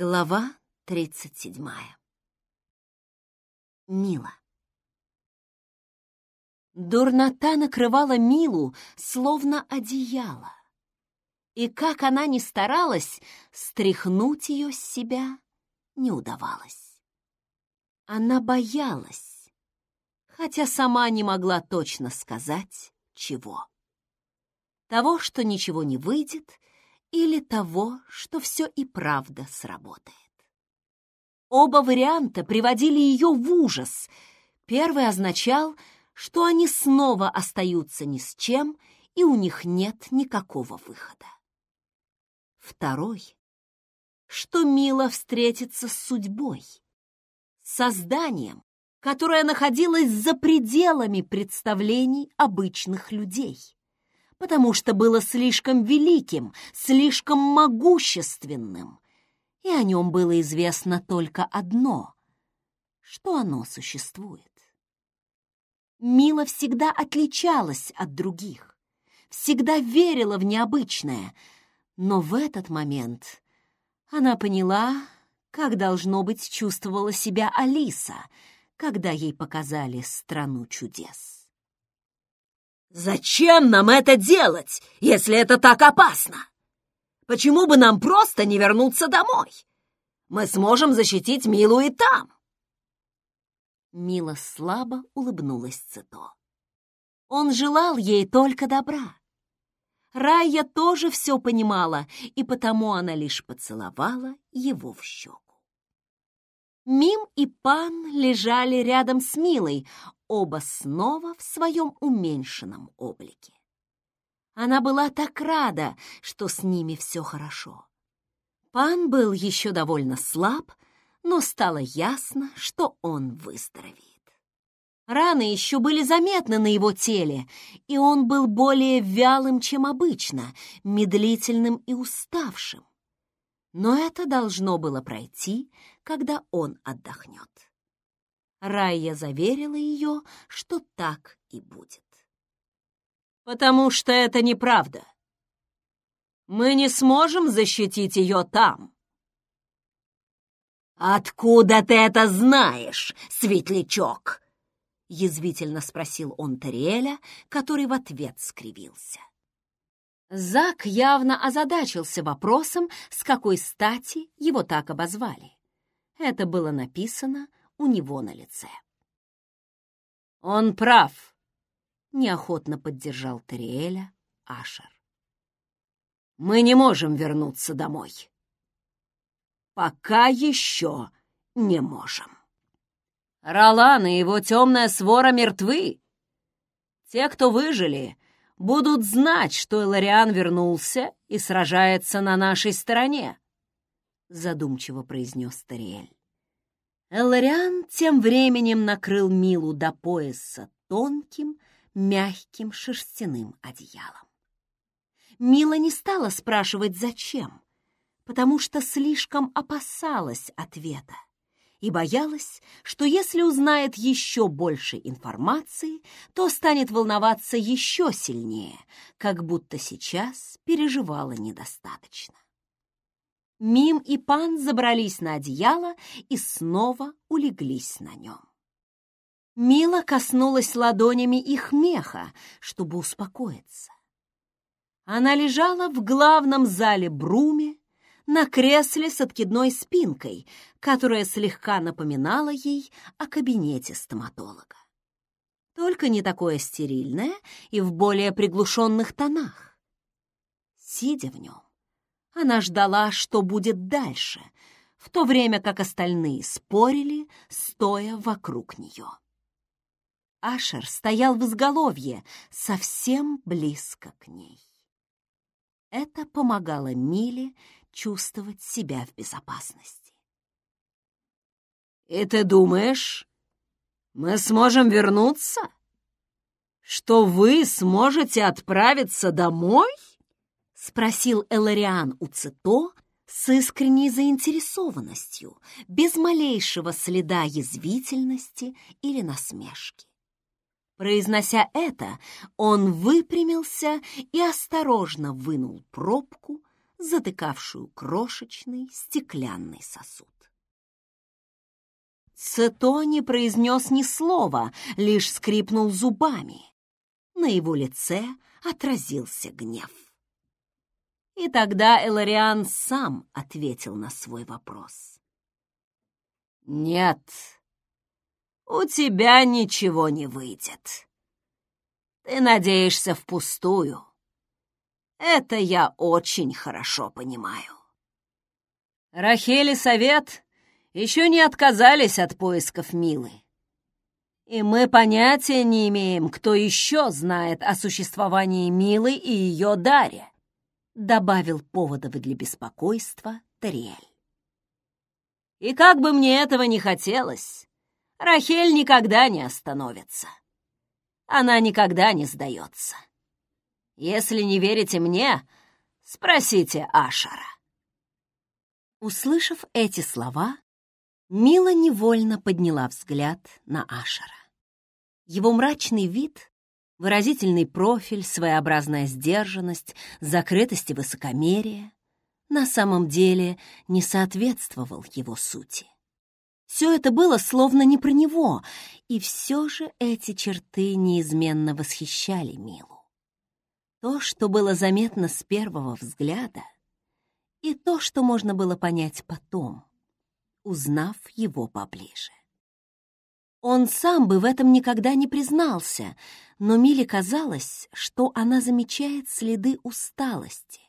Глава тридцать седьмая. Мила. Дурнота накрывала Милу, словно одеяло. И как она ни старалась, стряхнуть ее с себя не удавалось. Она боялась, хотя сама не могла точно сказать, чего. Того, что ничего не выйдет, или того, что все и правда сработает. Оба варианта приводили ее в ужас. Первый означал, что они снова остаются ни с чем, и у них нет никакого выхода. Второй, что Мила встретится с судьбой, созданием, которое находилось за пределами представлений обычных людей потому что было слишком великим, слишком могущественным, и о нем было известно только одно — что оно существует. Мила всегда отличалась от других, всегда верила в необычное, но в этот момент она поняла, как, должно быть, чувствовала себя Алиса, когда ей показали «Страну чудес». «Зачем нам это делать, если это так опасно? Почему бы нам просто не вернуться домой? Мы сможем защитить Милу и там!» Мила слабо улыбнулась Цито. Он желал ей только добра. Рая тоже все понимала, и потому она лишь поцеловала его в щеку. Мим и Пан лежали рядом с Милой, оба снова в своем уменьшенном облике. Она была так рада, что с ними все хорошо. Пан был еще довольно слаб, но стало ясно, что он выздоровеет. Раны еще были заметны на его теле, и он был более вялым, чем обычно, медлительным и уставшим. Но это должно было пройти, когда он отдохнет. Райя заверила ее, что так и будет. «Потому что это неправда. Мы не сможем защитить ее там». «Откуда ты это знаешь, светлячок?» — язвительно спросил он Тариэля, который в ответ скривился. Зак явно озадачился вопросом, с какой стати его так обозвали. Это было написано у него на лице. «Он прав», — неохотно поддержал Тариэля Ашер. «Мы не можем вернуться домой. Пока еще не можем. Ролан и его темная свора мертвы. Те, кто выжили, будут знать, что Элариан вернулся и сражается на нашей стороне», — задумчиво произнес Тариэль. Элариан тем временем накрыл Милу до пояса тонким, мягким шерстяным одеялом. Мила не стала спрашивать, зачем, потому что слишком опасалась ответа и боялась, что если узнает еще больше информации, то станет волноваться еще сильнее, как будто сейчас переживала недостаточно. Мим и Пан забрались на одеяло и снова улеглись на нем. Мила коснулась ладонями их меха, чтобы успокоиться. Она лежала в главном зале Бруме на кресле с откидной спинкой, которая слегка напоминала ей о кабинете стоматолога. Только не такое стерильное и в более приглушенных тонах. Сидя в нем, она ждала, что будет дальше, в то время как остальные спорили, стоя вокруг нее. Ашер стоял в изголовье, совсем близко к ней. Это помогало Миле чувствовать себя в безопасности. «И ты думаешь, мы сможем вернуться? Что вы сможете отправиться домой?» — спросил Элариан у Цито с искренней заинтересованностью, без малейшего следа язвительности или насмешки. Произнося это, он выпрямился и осторожно вынул пробку, затыкавшую крошечный стеклянный сосуд. Цето не произнес ни слова, лишь скрипнул зубами. На его лице отразился гнев. И тогда Элариан сам ответил на свой вопрос. «Нет, у тебя ничего не выйдет. Ты надеешься впустую. Это я очень хорошо понимаю. Рахель Совет еще не отказались от поисков Милы. И мы понятия не имеем, кто еще знает о существовании Милы и ее даре, добавил поводов для беспокойства Тариэль. И как бы мне этого не хотелось, Рахель никогда не остановится. Она никогда не сдается. Если не верите мне, спросите Ашара. Услышав эти слова, Мила невольно подняла взгляд на Ашара. Его мрачный вид, выразительный профиль, своеобразная сдержанность, закрытость и высокомерие на самом деле не соответствовал его сути. Все это было словно не про него, и все же эти черты неизменно восхищали Милу. То, что было заметно с первого взгляда, и то, что можно было понять потом, узнав его поближе. Он сам бы в этом никогда не признался, но Миле казалось, что она замечает следы усталости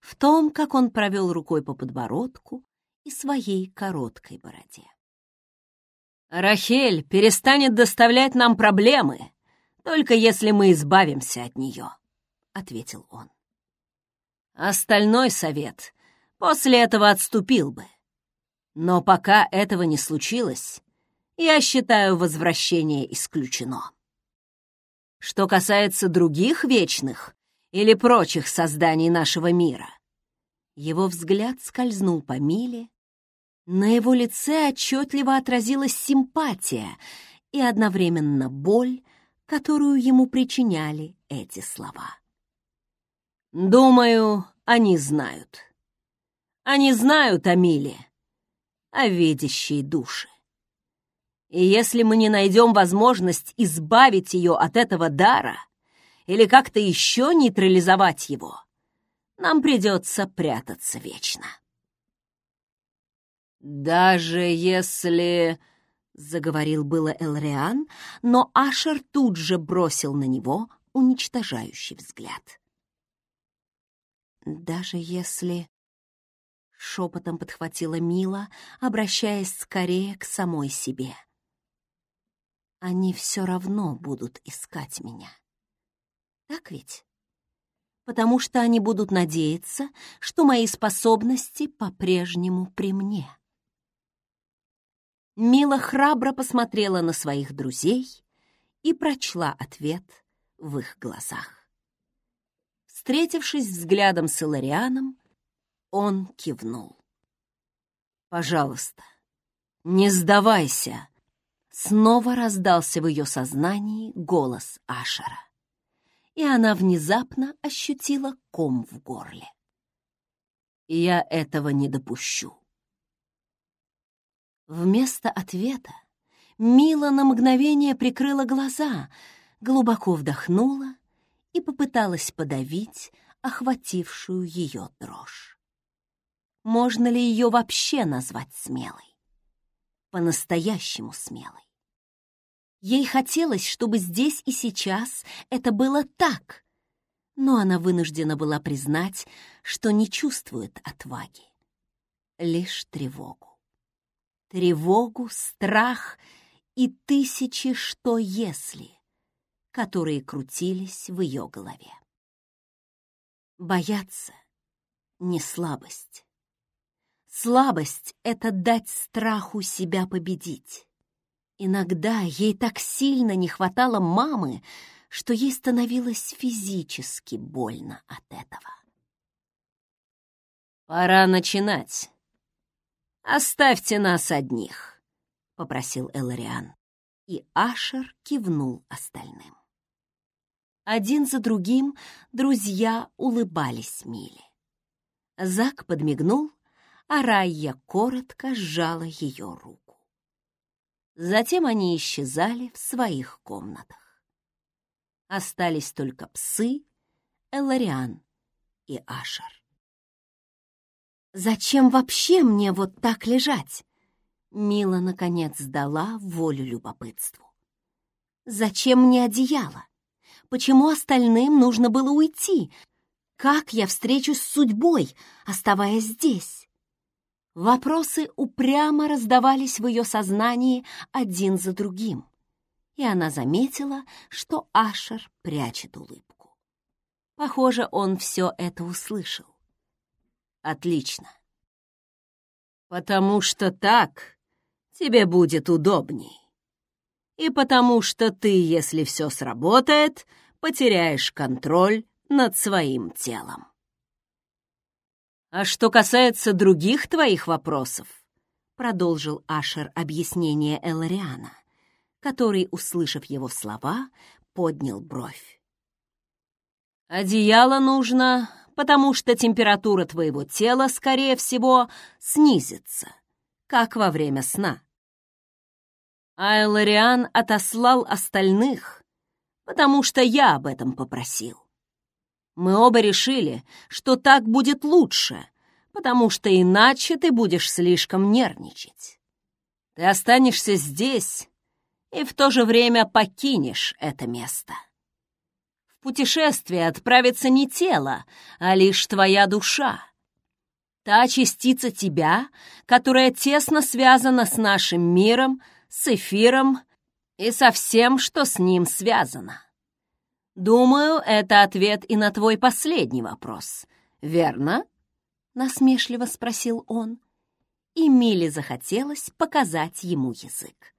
в том, как он провел рукой по подбородку и своей короткой бороде. «Рахель перестанет доставлять нам проблемы, только если мы избавимся от нее», — ответил он. Остальной совет после этого отступил бы. Но пока этого не случилось, я считаю возвращение исключено. Что касается других вечных или прочих созданий нашего мира, его взгляд скользнул по Миле, на его лице отчетливо отразилась симпатия и одновременно боль, которую ему причиняли эти слова. Думаю, они знают. Они знают о Миле, о видящей душе. И если мы не найдем возможность избавить ее от этого дара или как-то еще нейтрализовать его, нам придется прятаться вечно. «Даже если...» — заговорил было Элриан, но Ашер тут же бросил на него уничтожающий взгляд. «Даже если...» — шепотом подхватила Мила, обращаясь скорее к самой себе. «Они все равно будут искать меня. Так ведь? Потому что они будут надеяться, что мои способности по-прежнему при мне». Мила храбро посмотрела на своих друзей и прочла ответ в их глазах. Встретившись взглядом с Иларианом, он кивнул. «Пожалуйста, не сдавайся!» Снова раздался в ее сознании голос Ашера, и она внезапно ощутила ком в горле. «Я этого не допущу». Вместо ответа Мила на мгновение прикрыла глаза, глубоко вдохнула и попыталась подавить охватившую ее дрожь. Можно ли ее вообще назвать смелой? По-настоящему смелой. Ей хотелось, чтобы здесь и сейчас это было так, но она вынуждена была признать, что не чувствует отваги, лишь тревогу. Тревогу, страх и тысячи «что если», которые крутились в ее голове. Бояться — не слабость. Слабость — это дать страху себя победить. Иногда ей так сильно не хватало мамы, что ей становилось физически больно от этого. «Пора начинать. Оставьте нас одних», — попросил Элариан, и Ашер кивнул остальным. Один за другим друзья улыбались Миле. Зак подмигнул, а Райя коротко сжала ее руку. Затем они исчезали в своих комнатах. Остались только псы, Элариан и Ашер. «Зачем вообще мне вот так лежать?» Мила, наконец, сдала волю любопытству. «Зачем мне одеяло? Почему остальным нужно было уйти? Как я встречусь с судьбой, оставаясь здесь?» Вопросы упрямо раздавались в ее сознании один за другим, и она заметила, что Ашер прячет улыбку. Похоже, он все это услышал. «Отлично. Потому что так тебе будет удобней. И потому что ты, если все сработает, потеряешь контроль над своим телом. «А что касается других твоих вопросов», — продолжил Ашер объяснение Элариана, который, услышав его слова, поднял бровь. «Одеяло нужно, потому что температура твоего тела, скорее всего, снизится, как во время сна. А Элариан отослал остальных, потому что я об этом попросил. Мы оба решили, что так будет лучше, потому что иначе ты будешь слишком нервничать. Ты останешься здесь и в то же время покинешь это место. В путешествие отправится не тело, а лишь твоя душа. Та частица тебя, которая тесно связана с нашим миром, с эфиром и со всем, что с ним связано. «Думаю, это ответ и на твой последний вопрос, верно?» — насмешливо спросил он. И Миле захотелось показать ему язык.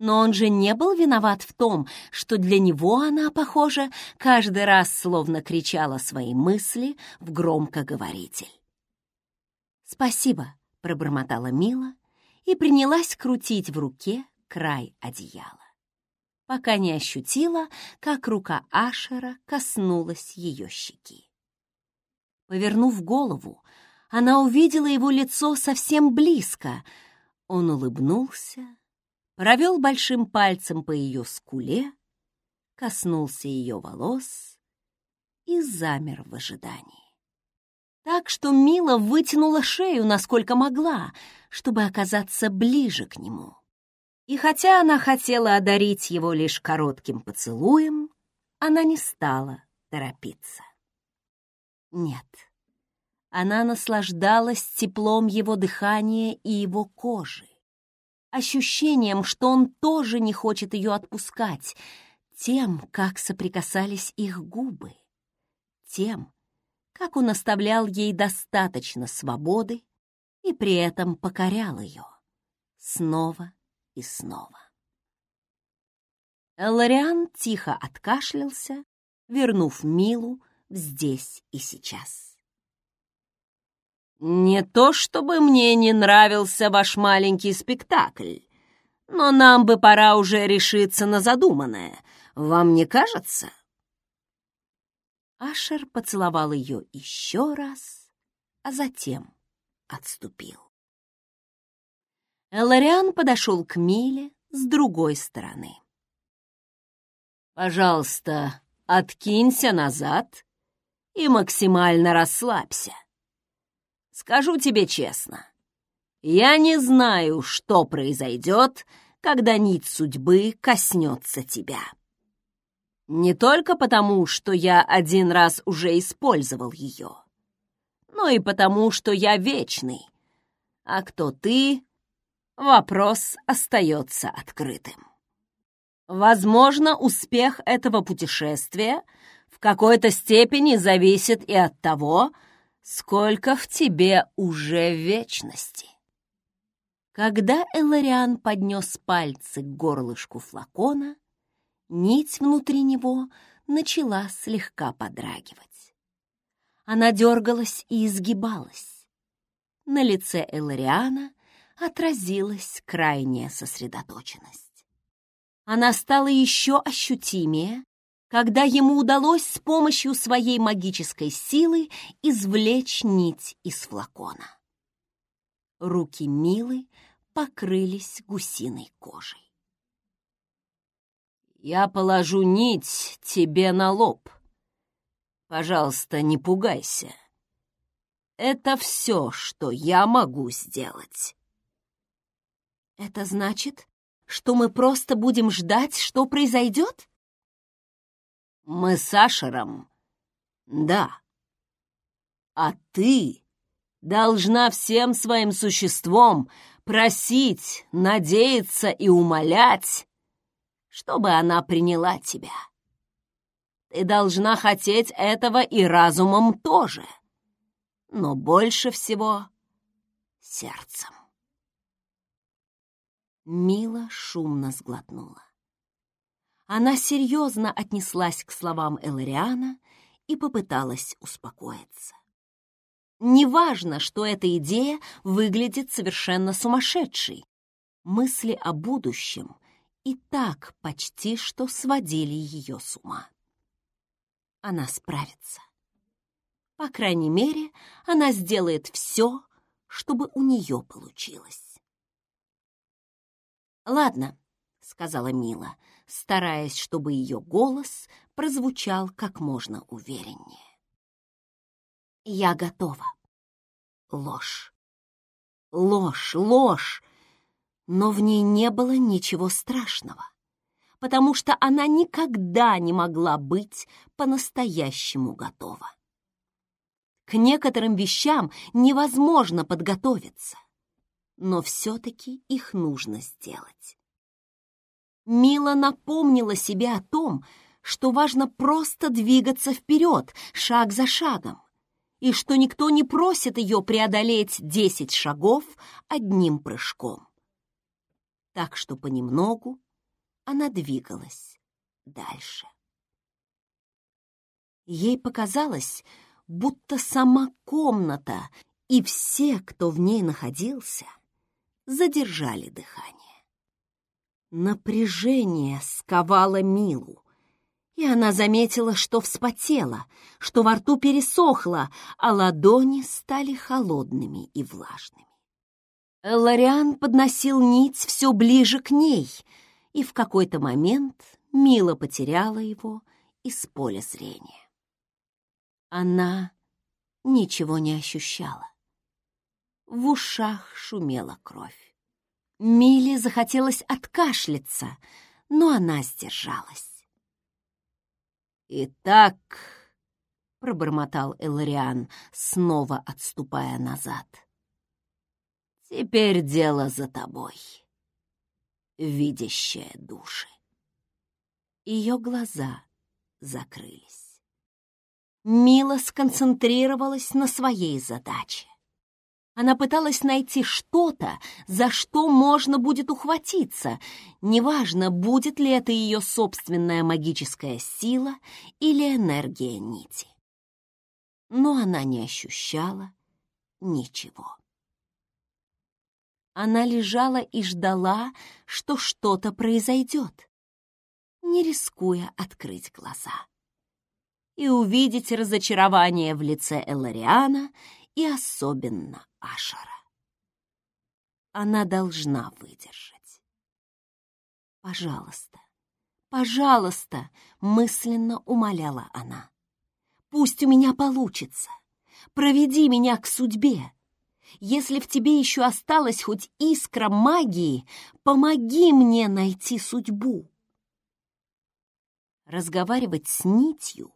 Но он же не был виноват в том, что для него она, похоже, каждый раз словно кричала свои мысли в громкоговоритель. «Спасибо», — пробормотала Мила и принялась крутить в руке край одеяла пока не ощутила, как рука Ашера коснулась ее щеки. Повернув голову, она увидела его лицо совсем близко. Он улыбнулся, провел большим пальцем по ее скуле, коснулся ее волос и замер в ожидании. Так что Мила вытянула шею, насколько могла, чтобы оказаться ближе к нему. И хотя она хотела одарить его лишь коротким поцелуем, она не стала торопиться. Нет, она наслаждалась теплом его дыхания и его кожи, ощущением, что он тоже не хочет ее отпускать, тем, как соприкасались их губы, тем, как он оставлял ей достаточно свободы и при этом покорял ее снова и снова. Лориан тихо откашлялся, вернув Милу в здесь и сейчас. «Не то чтобы мне не нравился ваш маленький спектакль, но нам бы пора уже решиться на задуманное, вам не кажется?» Ашер поцеловал ее еще раз, а затем отступил. Элариан подошел к Миле с другой стороны. «Пожалуйста, откинься назад и максимально расслабься. Скажу тебе честно, я не знаю, что произойдет, когда нить судьбы коснется тебя. Не только потому, что я один раз уже использовал ее, но и потому, что я вечный. А кто ты, вопрос остается открытым. Возможно, успех этого путешествия в какой-то степени зависит и от того, сколько в тебе уже вечности. Когда Элариан поднес пальцы к горлышку флакона, нить внутри него начала слегка подрагивать. Она дергалась и изгибалась. На лице Элариана отразилась крайняя сосредоточенность. Она стала еще ощутимее, когда ему удалось с помощью своей магической силы извлечь нить из флакона. Руки Милы покрылись гусиной кожей. «Я положу нить тебе на лоб. Пожалуйста, не пугайся. Это все, что я могу сделать». «Это значит, что мы просто будем ждать, что произойдет?» «Мы с Ашером, да. А ты должна всем своим существом просить, надеяться и умолять, чтобы она приняла тебя. Ты должна хотеть этого и разумом тоже, но больше всего сердцем. Мила шумно сглотнула. Она серьезно отнеслась к словам Элариана и попыталась успокоиться. Неважно, что эта идея выглядит совершенно сумасшедшей. Мысли о будущем и так почти что сводили ее с ума. Она справится. По крайней мере, она сделает все, чтобы у нее получилось. «Ладно», — сказала Мила, стараясь, чтобы ее голос прозвучал как можно увереннее. Я готова. Ложь. Ложь, ложь. Но в ней не было ничего страшного, потому что она никогда не могла быть по-настоящему готова. К некоторым вещам невозможно подготовиться, но все-таки их нужно сделать. Мила напомнила себе о том, что важно просто двигаться вперед, шаг за шагом и что никто не просит ее преодолеть десять шагов одним прыжком. Так что понемногу она двигалась дальше. Ей показалось, будто сама комната и все, кто в ней находился, задержали дыхание. Напряжение сковало Милу, и она заметила, что вспотела, что во рту пересохло, а ладони стали холодными и влажными. Лориан подносил нить все ближе к ней, и в какой-то момент Мила потеряла его из поля зрения. Она ничего не ощущала. В ушах шумела кровь. Миле захотелось откашляться, но она сдержалась. «Итак», — пробормотал Элариан, снова отступая назад, — «теперь дело за тобой, видящая души». Ее глаза закрылись. Мила сконцентрировалась на своей задаче. Она пыталась найти что-то, за что можно будет ухватиться. Неважно, будет ли это ее собственная магическая сила или энергия нити. Но она не ощущала ничего. Она лежала и ждала, что что-то произойдет, не рискуя открыть глаза и увидеть разочарование в лице Элариана и особенно Ашара. Она должна выдержать. «Пожалуйста, пожалуйста!» — мысленно умоляла она. «Пусть у меня получится. Проведи меня к судьбе. Если в тебе еще осталась хоть искра магии, помоги мне найти судьбу». Разговаривать с нитью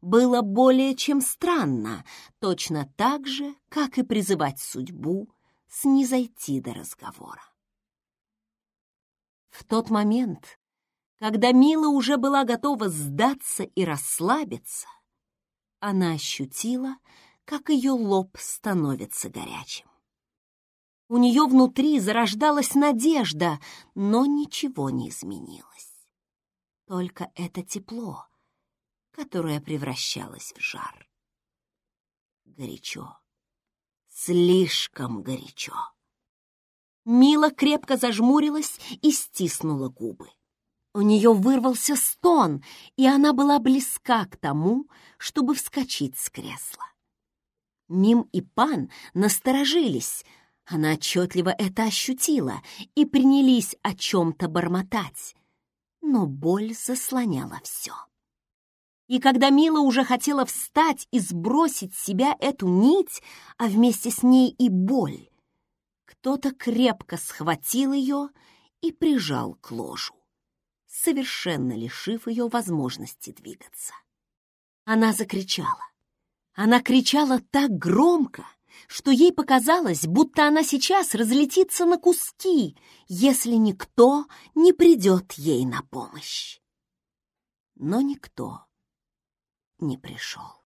было более чем странно, точно так же, как и призывать судьбу снизойти до разговора. В тот момент, когда Мила уже была готова сдаться и расслабиться, она ощутила, как ее лоб становится горячим. У нее внутри зарождалась надежда, но ничего не изменилось. Только это тепло, которая превращалась в жар. Горячо. Слишком горячо. Мила крепко зажмурилась и стиснула губы. У нее вырвался стон, и она была близка к тому, чтобы вскочить с кресла. Мим и Пан насторожились, она отчетливо это ощутила, и принялись о чем-то бормотать. Но боль заслоняла все. И когда Мила уже хотела встать и сбросить с себя эту нить, а вместе с ней и боль, кто-то крепко схватил ее и прижал к ложу, совершенно лишив ее возможности двигаться. Она закричала. Она кричала так громко, что ей показалось, будто она сейчас разлетится на куски, если никто не придет ей на помощь. Но никто не пришел.